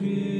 beautiful.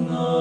not.